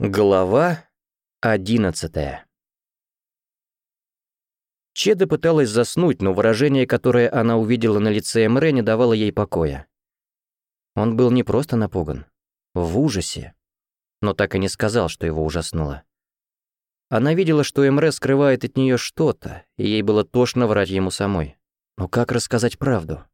Глава 11 Чеда пыталась заснуть, но выражение, которое она увидела на лице Эмре, не давало ей покоя. Он был не просто напуган, в ужасе, но так и не сказал, что его ужаснуло. Она видела, что Эмре скрывает от нее что-то, и ей было тошно врать ему самой. Но как рассказать правду?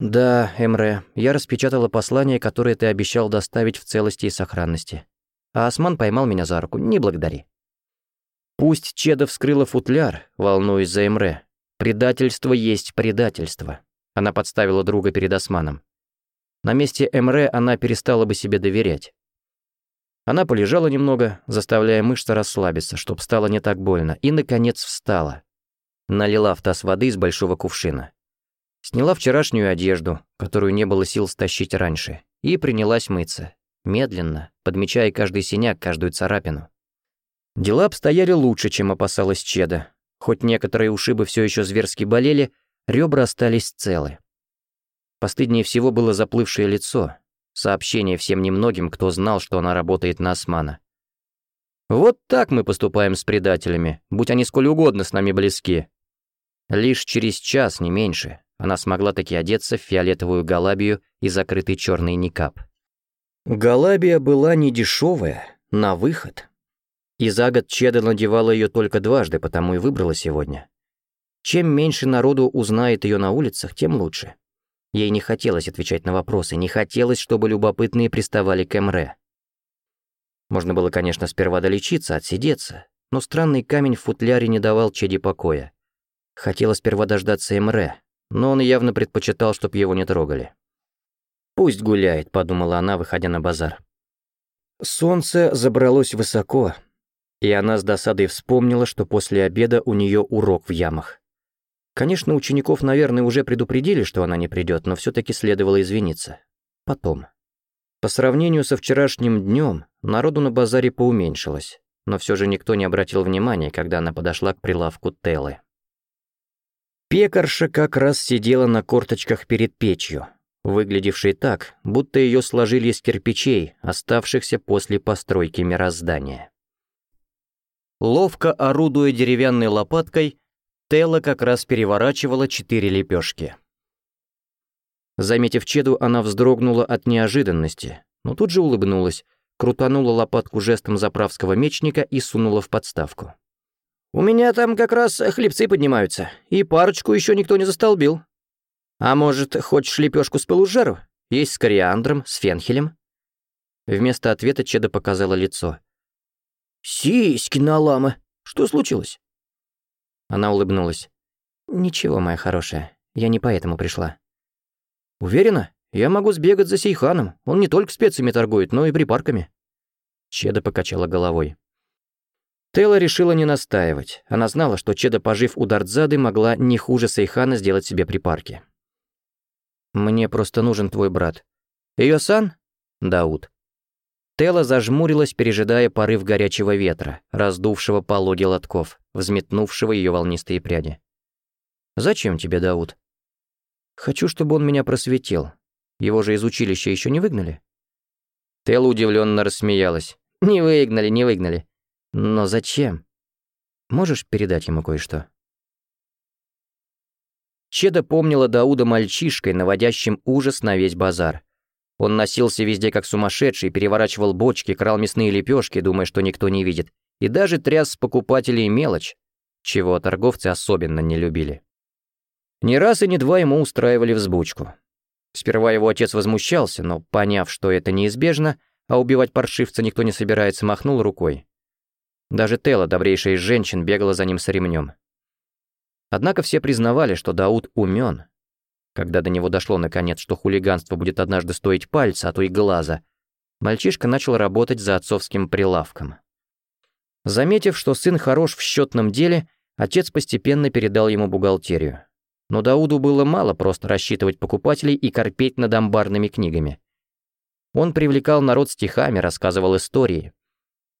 «Да, Эмре, я распечатала послание, которое ты обещал доставить в целости и сохранности», а Осман поймал меня за руку. «Не благодари». Пусть Чеда вскрыла футляр, волнуясь за Эмре. Предательство есть предательство. Она подставила друга перед Османом. На месте Эмре она перестала бы себе доверять. Она полежала немного, заставляя мышцы расслабиться, чтоб стало не так больно, и, наконец, встала. Налила в таз воды из большого кувшина. Сняла вчерашнюю одежду, которую не было сил стащить раньше, и принялась мыться медленно, подмечая каждый синяк, каждую царапину. Дела обстояли лучше, чем опасалась Чеда. Хоть некоторые ушибы все еще зверски болели, ребра остались целы. Постыднее всего было заплывшее лицо, сообщение всем немногим, кто знал, что она работает на османа. Вот так мы поступаем с предателями, будь они сколь угодно с нами близки. Лишь через час, не меньше, она смогла таки одеться в фиолетовую галабию и закрытый черный никап. Галабия была недешевая, на выход. И за год Чеда надевала ее только дважды, потому и выбрала сегодня. Чем меньше народу узнает ее на улицах, тем лучше. Ей не хотелось отвечать на вопросы, не хотелось, чтобы любопытные приставали к Эмре. Можно было, конечно, сперва долечиться, отсидеться, но странный камень в футляре не давал Чеде покоя. Хотела сперва дождаться Эмре, но он явно предпочитал, чтобы его не трогали. «Пусть гуляет», — подумала она, выходя на базар. Солнце забралось высоко, и она с досадой вспомнила, что после обеда у нее урок в ямах. Конечно, учеников, наверное, уже предупредили, что она не придет, но все-таки следовало извиниться. Потом. По сравнению со вчерашним днем, народу на базаре поуменьшилось, но все же никто не обратил внимания, когда она подошла к прилавку Телы. Пекарша как раз сидела на корточках перед печью выглядевшей так, будто ее сложили из кирпичей, оставшихся после постройки мироздания. Ловко орудуя деревянной лопаткой, Тела как раз переворачивала четыре лепешки. Заметив Чеду, она вздрогнула от неожиданности, но тут же улыбнулась, крутанула лопатку жестом заправского мечника и сунула в подставку. «У меня там как раз хлебцы поднимаются, и парочку еще никто не застолбил», «А может, хочешь лепешку с полужару? Есть с кориандром, с фенхелем?» Вместо ответа Чеда показала лицо. «Сиськи на лама! Что случилось?» Она улыбнулась. «Ничего, моя хорошая, я не поэтому пришла». «Уверена? Я могу сбегать за Сейханом. Он не только специями торгует, но и припарками». Чеда покачала головой. Тела решила не настаивать. Она знала, что Чеда, пожив у Дартзады, могла не хуже Сейхана сделать себе припарки. Мне просто нужен твой брат. Ее сан? Дауд. Тела зажмурилась, пережидая порыв горячего ветра, раздувшего пологи лотков, взметнувшего ее волнистые пряди. «Зачем тебе, Дауд?» «Хочу, чтобы он меня просветил. Его же из училища еще не выгнали?» Тела удивленно рассмеялась. «Не выгнали, не выгнали. Но зачем? Можешь передать ему кое-что?» Чеда помнила Дауда мальчишкой, наводящим ужас на весь базар. Он носился везде как сумасшедший, переворачивал бочки, крал мясные лепешки, думая, что никто не видит, и даже тряс с покупателей мелочь, чего торговцы особенно не любили. Ни раз и ни два ему устраивали взбучку. Сперва его отец возмущался, но, поняв, что это неизбежно, а убивать паршивца никто не собирается, махнул рукой. Даже Тела, добрейшая из женщин, бегала за ним с ремнем. Однако все признавали, что Дауд умен. Когда до него дошло наконец, что хулиганство будет однажды стоить пальца, а то и глаза, мальчишка начал работать за отцовским прилавком. Заметив, что сын хорош в счетном деле, отец постепенно передал ему бухгалтерию. Но Дауду было мало просто рассчитывать покупателей и корпеть над амбарными книгами. Он привлекал народ стихами, рассказывал истории.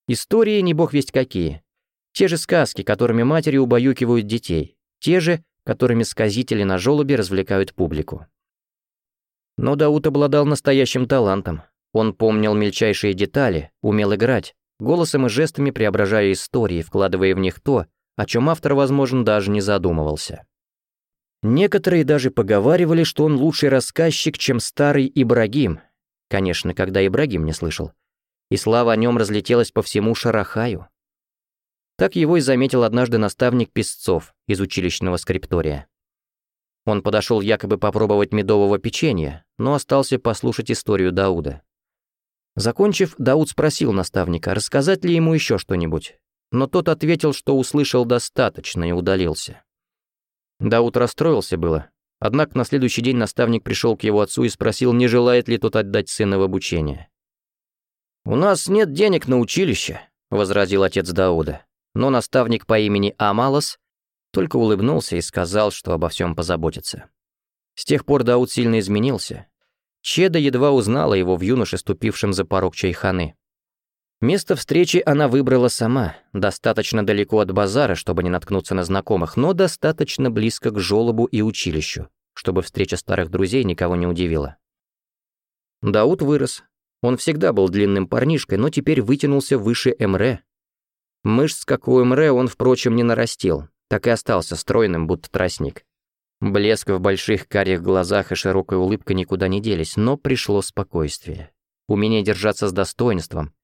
Истории не бог весть какие. Те же сказки, которыми матери убаюкивают детей те же, которыми сказители на жёлобе развлекают публику. Но Даут обладал настоящим талантом. Он помнил мельчайшие детали, умел играть, голосом и жестами преображая истории, вкладывая в них то, о чем автор, возможно, даже не задумывался. Некоторые даже поговаривали, что он лучший рассказчик, чем старый Ибрагим. Конечно, когда Ибрагим не слышал. И слава о нем разлетелась по всему Шарахаю. Так его и заметил однажды наставник Песцов, из училищного скриптория. Он подошел якобы попробовать медового печенья, но остался послушать историю Дауда. Закончив, Дауд спросил наставника, рассказать ли ему еще что-нибудь, но тот ответил, что услышал достаточно и удалился. Дауд расстроился было, однако на следующий день наставник пришел к его отцу и спросил, не желает ли тот отдать сына в обучение. «У нас нет денег на училище», — возразил отец Дауда, но наставник по имени Амалос только улыбнулся и сказал, что обо всем позаботится. С тех пор Дауд сильно изменился. Чеда едва узнала его в юноше, ступившем за порог чайханы. Место встречи она выбрала сама, достаточно далеко от базара, чтобы не наткнуться на знакомых, но достаточно близко к жолобу и училищу, чтобы встреча старых друзей никого не удивила. Дауд вырос. Он всегда был длинным парнишкой, но теперь вытянулся выше Эмре. Мышц, как у Эмре, он, впрочем, не нарастил, так и остался стройным, будто тростник. Блеск в больших карих глазах и широкая улыбка никуда не делись, но пришло спокойствие. Умение держаться с достоинством.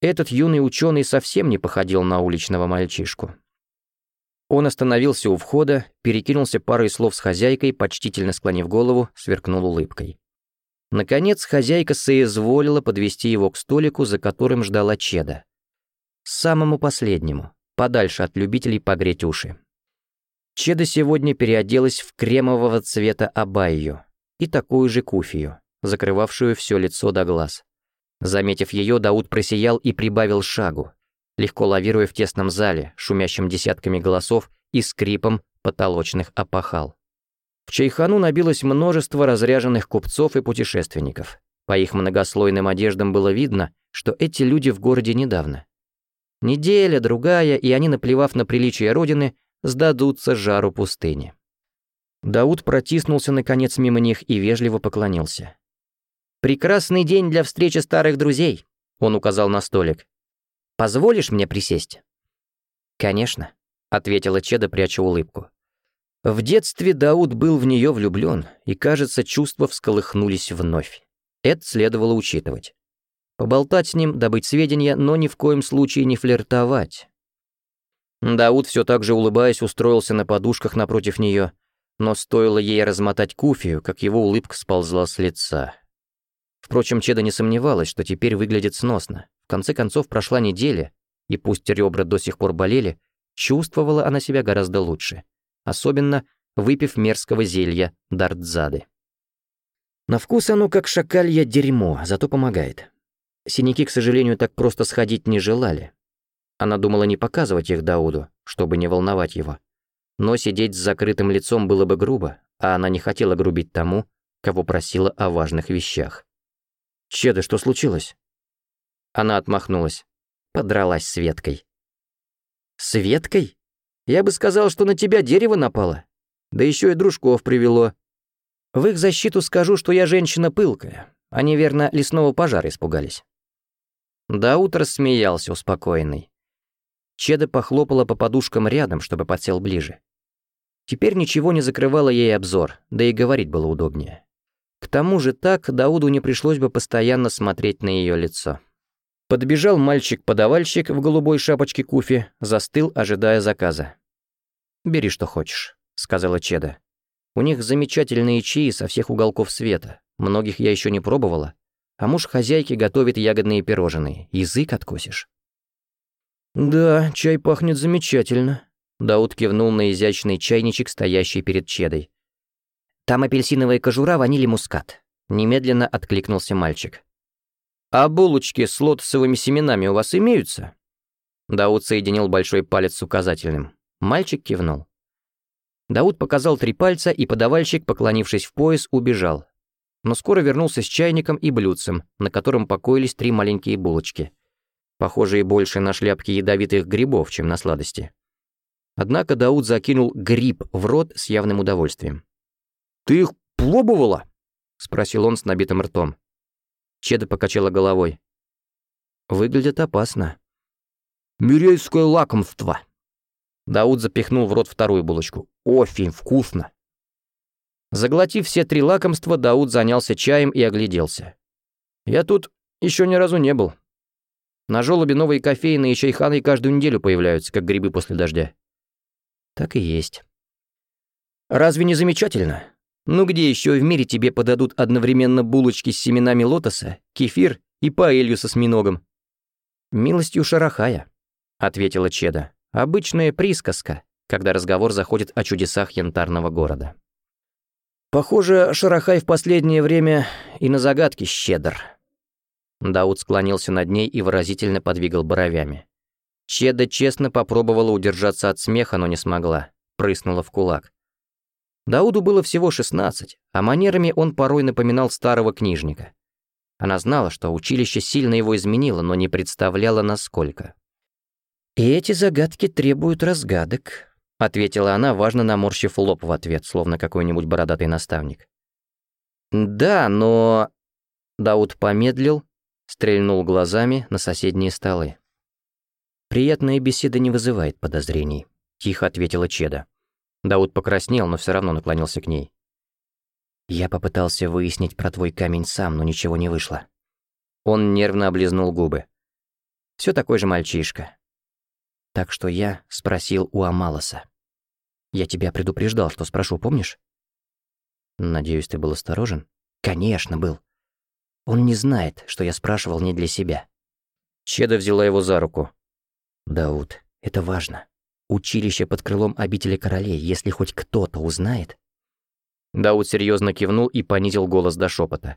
Этот юный ученый совсем не походил на уличного мальчишку. Он остановился у входа, перекинулся парой слов с хозяйкой, почтительно склонив голову, сверкнул улыбкой. Наконец, хозяйка соизволила подвести его к столику, за которым ждала Чеда. Самому последнему, подальше от любителей погреть уши. Чеда сегодня переоделась в кремового цвета абайю и такую же куфию, закрывавшую все лицо до глаз. Заметив ее, Дауд просиял и прибавил шагу, легко лавируя в тесном зале, шумящем десятками голосов и скрипом потолочных опахал. В Чайхану набилось множество разряженных купцов и путешественников. По их многослойным одеждам было видно, что эти люди в городе недавно. Неделя, другая, и они, наплевав на приличие родины, сдадутся жару пустыни. Дауд протиснулся наконец мимо них и вежливо поклонился. «Прекрасный день для встречи старых друзей», — он указал на столик. «Позволишь мне присесть?» «Конечно», — ответила Чеда, пряча улыбку. В детстве Дауд был в нее влюблен, и, кажется, чувства всколыхнулись вновь. Это следовало учитывать. Поболтать с ним, добыть сведения, но ни в коем случае не флиртовать. Дауд, все так же улыбаясь, устроился на подушках напротив нее, но стоило ей размотать куфию, как его улыбка сползла с лица. Впрочем, Чеда не сомневалась, что теперь выглядит сносно. В конце концов, прошла неделя, и пусть ребра до сих пор болели, чувствовала она себя гораздо лучше. Особенно, выпив мерзкого зелья Дартзады. На вкус оно как шакалье дерьмо, зато помогает. Синяки, к сожалению, так просто сходить не желали, она думала не показывать их Дауду, чтобы не волновать его. Но сидеть с закрытым лицом было бы грубо, а она не хотела грубить тому, кого просила о важных вещах. «Чеда, что случилось?» Она отмахнулась. Подралась с веткой. «С веткой? Я бы сказал, что на тебя дерево напало. Да еще и дружков привело. В их защиту скажу, что я женщина пылкая. Они, верно, лесного пожара испугались». Даут смеялся успокоенный. Чеда похлопала по подушкам рядом, чтобы подсел ближе. Теперь ничего не закрывало ей обзор, да и говорить было удобнее. К тому же так Дауду не пришлось бы постоянно смотреть на ее лицо. Подбежал мальчик-подавальщик в голубой шапочке Куфи, застыл, ожидая заказа. «Бери, что хочешь», — сказала Чеда. «У них замечательные чаи со всех уголков света. Многих я еще не пробовала. А муж хозяйки готовит ягодные пирожные. Язык откусишь. «Да, чай пахнет замечательно», — Дауд кивнул на изящный чайничек, стоящий перед чедой. «Там апельсиновая кожура, ваниль и мускат», — немедленно откликнулся мальчик. «А булочки с лотосовыми семенами у вас имеются?» Дауд соединил большой палец с указательным. Мальчик кивнул. Дауд показал три пальца, и подавальщик, поклонившись в пояс, убежал. Но скоро вернулся с чайником и блюдцем, на котором покоились три маленькие булочки — похожие больше на шляпки ядовитых грибов, чем на сладости. Однако Дауд закинул гриб в рот с явным удовольствием. «Ты их пробовала?» — спросил он с набитым ртом. Чеда покачала головой. Выглядят опасно». «Мирейское лакомство!» Дауд запихнул в рот вторую булочку. «Очень вкусно!» Заглотив все три лакомства, Дауд занялся чаем и огляделся. «Я тут еще ни разу не был». На жёлобе новые кофейные и чайханы каждую неделю появляются, как грибы после дождя. Так и есть. Разве не замечательно? Ну где еще в мире тебе подадут одновременно булочки с семенами лотоса, кефир и паэлью со сминогом? Милостью шарахая, ответила Чеда. Обычная присказка, когда разговор заходит о чудесах янтарного города. Похоже, Шарахай в последнее время и на загадки щедр. Дауд склонился над ней и выразительно подвигал бровями. Чеда честно попробовала удержаться от смеха, но не смогла. Прыснула в кулак. Дауду было всего 16, а манерами он порой напоминал старого книжника. Она знала, что училище сильно его изменило, но не представляла, насколько. «И эти загадки требуют разгадок», — ответила она, важно наморщив лоб в ответ, словно какой-нибудь бородатый наставник. «Да, но...» Дауд помедлил, Стрельнул глазами на соседние столы. «Приятная беседа не вызывает подозрений», — тихо ответила Чеда. Дауд покраснел, но все равно наклонился к ней. «Я попытался выяснить про твой камень сам, но ничего не вышло». Он нервно облизнул губы. Все такой же мальчишка. Так что я спросил у Амалоса. «Я тебя предупреждал, что спрошу, помнишь?» «Надеюсь, ты был осторожен?» «Конечно, был. Он не знает, что я спрашивал не для себя. Чеда взяла его за руку. «Дауд, это важно. Училище под крылом обители королей, если хоть кто-то узнает...» Дауд серьезно кивнул и понизил голос до шепота.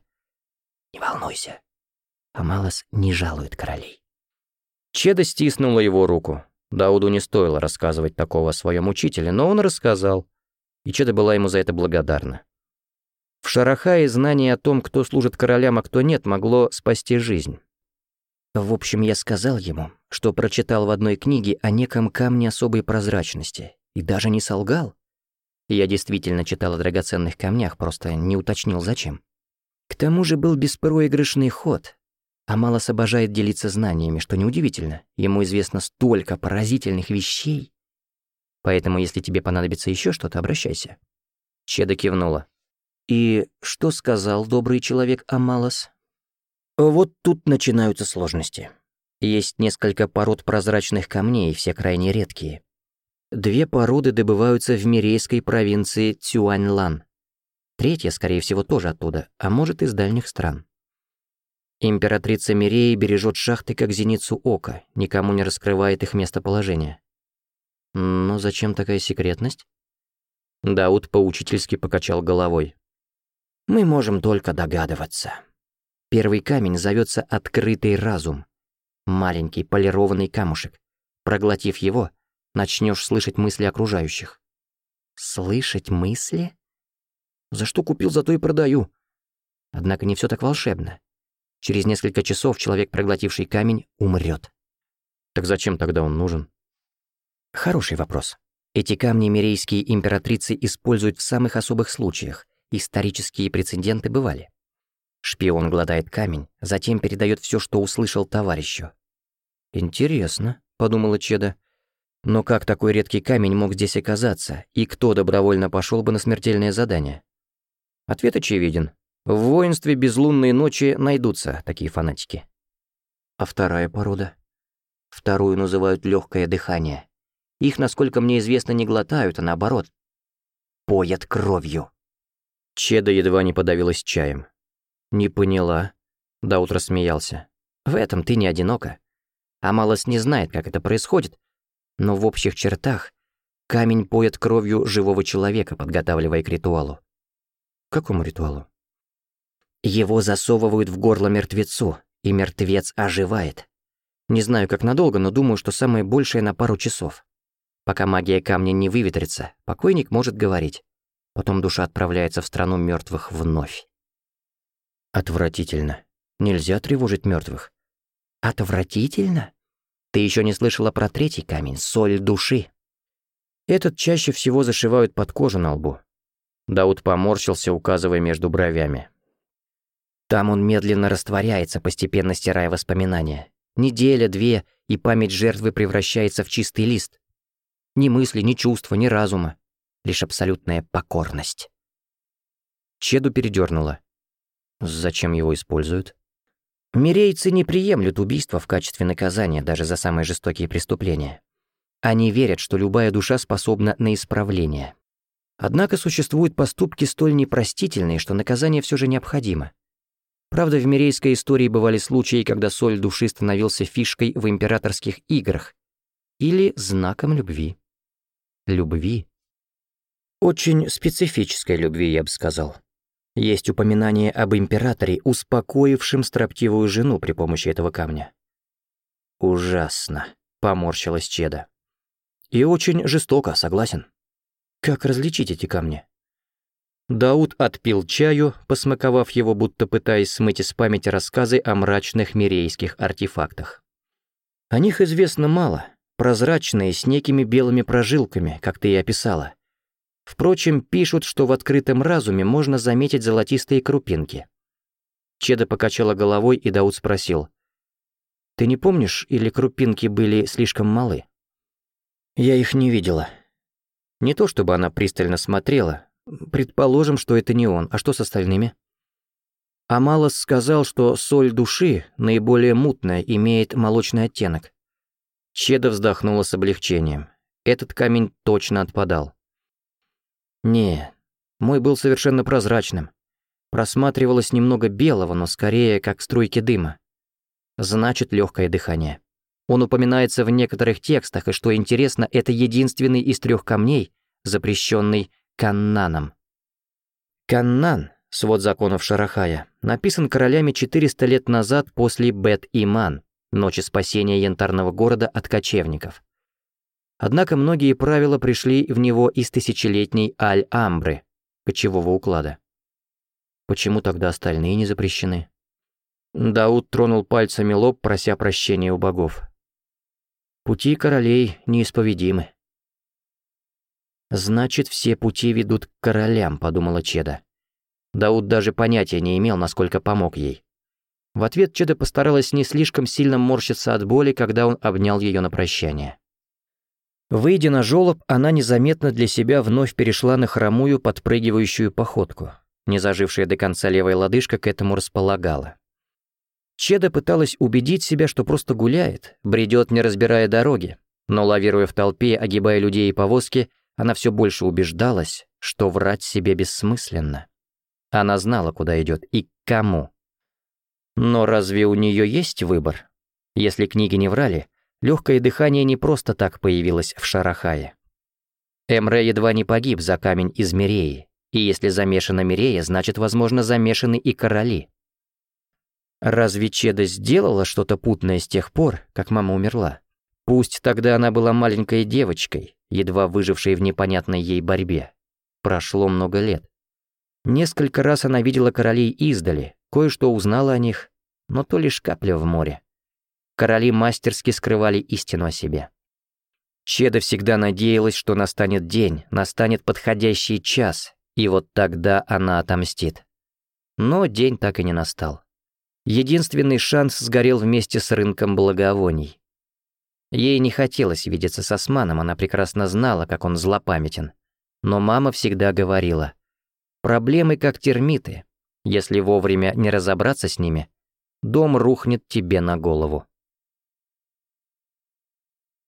«Не волнуйся. Амалас не жалует королей». Чеда стиснула его руку. Дауду не стоило рассказывать такого о своем учителе, но он рассказал. И Чеда была ему за это благодарна. В Шарахае знание о том, кто служит королям, а кто нет, могло спасти жизнь. В общем, я сказал ему, что прочитал в одной книге о неком камне особой прозрачности, и даже не солгал. Я действительно читал о драгоценных камнях, просто не уточнил зачем. К тому же был беспроигрышный ход. Амалас обожает делиться знаниями, что неудивительно, ему известно столько поразительных вещей. Поэтому, если тебе понадобится еще что-то, обращайся. Чеда кивнула. И что сказал добрый человек Амалас? Вот тут начинаются сложности. Есть несколько пород прозрачных камней, все крайне редкие. Две породы добываются в мирейской провинции Цюаньлан. Третья, скорее всего, тоже оттуда, а может из дальних стран. Императрица Миреи бережет шахты как зеницу ока, никому не раскрывает их местоположение. Но зачем такая секретность? Дауд поучительски покачал головой. Мы можем только догадываться. Первый камень зовется «Открытый разум». Маленький полированный камушек. Проглотив его, начнешь слышать мысли окружающих. Слышать мысли? За что купил, зато и продаю. Однако не все так волшебно. Через несколько часов человек, проглотивший камень, умрет. Так зачем тогда он нужен? Хороший вопрос. Эти камни мирейские императрицы используют в самых особых случаях, Исторические прецеденты бывали. Шпион гладает камень, затем передает все, что услышал товарищу. «Интересно», — подумала Чеда. «Но как такой редкий камень мог здесь оказаться, и кто добровольно пошел бы на смертельное задание?» Ответ очевиден. В воинстве безлунные ночи найдутся такие фанатики. А вторая порода? Вторую называют легкое дыхание. Их, насколько мне известно, не глотают, а наоборот, поят кровью. Чеда едва не подавилась чаем. «Не поняла». Даут рассмеялся. «В этом ты не одинока. Амалас не знает, как это происходит, но в общих чертах камень поет кровью живого человека, подготавливая к ритуалу». «Какому ритуалу?» «Его засовывают в горло мертвецу, и мертвец оживает. Не знаю, как надолго, но думаю, что самое большее на пару часов. Пока магия камня не выветрится, покойник может говорить. Потом душа отправляется в страну мертвых вновь. Отвратительно. Нельзя тревожить мертвых. Отвратительно? Ты еще не слышала про третий камень, соль души. Этот чаще всего зашивают под кожу на лбу. Дауд поморщился, указывая между бровями. Там он медленно растворяется, постепенно стирая воспоминания. Неделя, две, и память жертвы превращается в чистый лист. Ни мысли, ни чувства, ни разума лишь абсолютная покорность. Чеду передернуло. Зачем его используют? Мирейцы не приемлют убийство в качестве наказания даже за самые жестокие преступления. Они верят, что любая душа способна на исправление. Однако существуют поступки столь непростительные, что наказание все же необходимо. Правда, в мирейской истории бывали случаи, когда соль души становился фишкой в императорских играх или знаком любви. Любви, очень специфической любви, я бы сказал. Есть упоминание об императоре, успокоившем строптивую жену при помощи этого камня. «Ужасно», — поморщилась Чеда. «И очень жестоко, согласен. Как различить эти камни?» Дауд отпил чаю, посмаковав его, будто пытаясь смыть из памяти рассказы о мрачных мирейских артефактах. О них известно мало, прозрачные, с некими белыми прожилками, как ты и описала — Впрочем, пишут, что в открытом разуме можно заметить золотистые крупинки. Чеда покачала головой, и Дауд спросил. «Ты не помнишь, или крупинки были слишком малы?» «Я их не видела». Не то чтобы она пристально смотрела. Предположим, что это не он. А что с остальными? Амалос сказал, что соль души, наиболее мутная, имеет молочный оттенок. Чеда вздохнула с облегчением. Этот камень точно отпадал. Не, мой был совершенно прозрачным. Просматривалось немного белого, но скорее как струйки дыма. Значит, легкое дыхание. Он упоминается в некоторых текстах, и что интересно, это единственный из трех камней, запрещенный Каннаном. Каннан, свод законов Шарахая, написан королями 400 лет назад после Бет-Иман, ночи спасения янтарного города от кочевников. Однако многие правила пришли в него из тысячелетней Аль-Амбры, кочевого уклада. Почему тогда остальные не запрещены? Дауд тронул пальцами лоб, прося прощения у богов. Пути королей неисповедимы. «Значит, все пути ведут к королям», — подумала Чеда. Дауд даже понятия не имел, насколько помог ей. В ответ Чеда постаралась не слишком сильно морщиться от боли, когда он обнял ее на прощание. Выйдя на жёлоб, она незаметно для себя вновь перешла на хромую подпрыгивающую походку. Не зажившая до конца левая лодыжка к этому располагала. Чеда пыталась убедить себя, что просто гуляет, бредёт, не разбирая дороги, но лавируя в толпе, огибая людей и повозки, она все больше убеждалась, что врать себе бессмысленно. Она знала, куда идет и к кому. Но разве у нее есть выбор? Если книги не врали, Легкое дыхание не просто так появилось в Шарахае. Эмре едва не погиб за камень из Миреи, и если замешана Мирея, значит, возможно, замешаны и короли. Разве Чеда сделала что-то путное с тех пор, как мама умерла? Пусть тогда она была маленькой девочкой, едва выжившей в непонятной ей борьбе. Прошло много лет. Несколько раз она видела королей издали, кое-что узнала о них, но то лишь капля в море короли мастерски скрывали истину о себе. Чеда всегда надеялась, что настанет день, настанет подходящий час, и вот тогда она отомстит. Но день так и не настал. Единственный шанс сгорел вместе с рынком благовоний. Ей не хотелось видеться с Османом, она прекрасно знала, как он злопамятен. Но мама всегда говорила, «Проблемы как термиты. Если вовремя не разобраться с ними, дом рухнет тебе на голову».